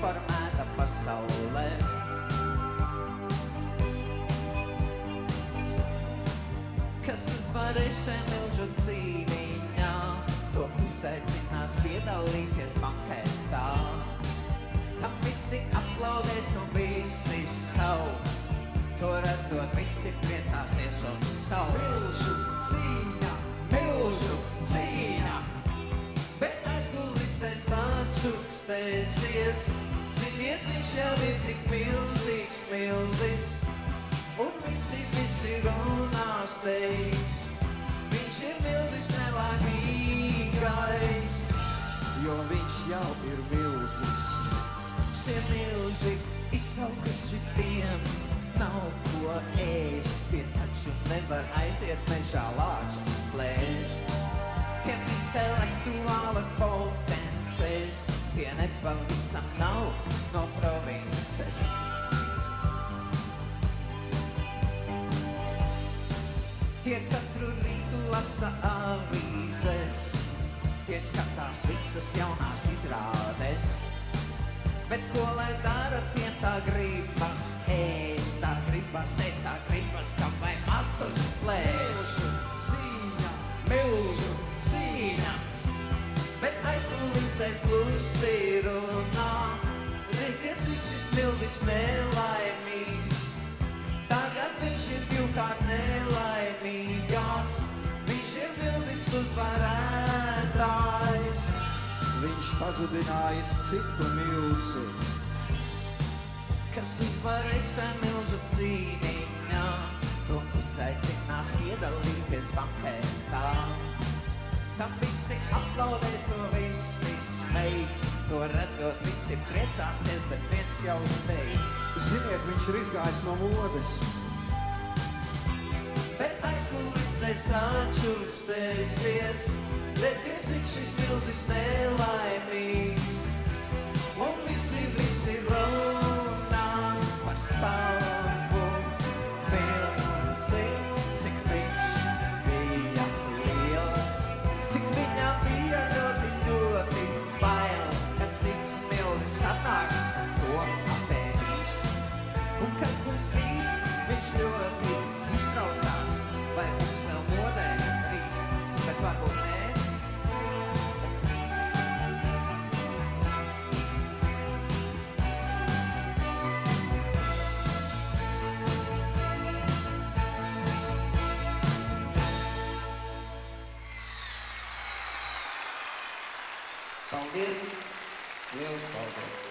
informēta pasaulē. Kas uzvarēs šai milzu cīniņā, to uzaicinās piedalīties banketā. Tam visi aplaudēs un visi savs, to redzot visi priecāsies un savs. Milzu cīņa, milzu cīņa. Atšukstēsies, ziniet, viņš jau ir tik milzīgs, milzīgs. Un visi, visi runās teiks, viņš ir milzīgs nelaimīgais. Jo viņš jau ir milzīgs. Šie milži izsaukuši tiem, nav ko ēst, tie taču nevar aiziet mežā lāčas plēst. Tie nepavisam nav no provinces. Tie katru rītu lasa avīzes, tie skatās visas jaunās izrādes. Bet ko lai dara, tiem tā gribas ēst, tā gribas ēst, tā gribas, kam vai matus plēst. Aizkulisēs klusi runā. Redziet, cik šis milzis nelaimīgs, tagad viņš ir divkārt nelaimīgāks. Viņš ir milzis uzvarētājs. viņš pazudinājis citu milzu. kas uzvarēs šajā milzu cīniņā, to uzaicinās piedalīties banketā. Tam visi aplaudēs, smeigs, to redzot visi priecāsies, bet viens jau teiks. Ziniet, viņš ir izgājis no modes. Bet aizkulisēs atšūstēsies, redzies, cik šis milzis nelaimīgs. Talvez, Deus, talvez.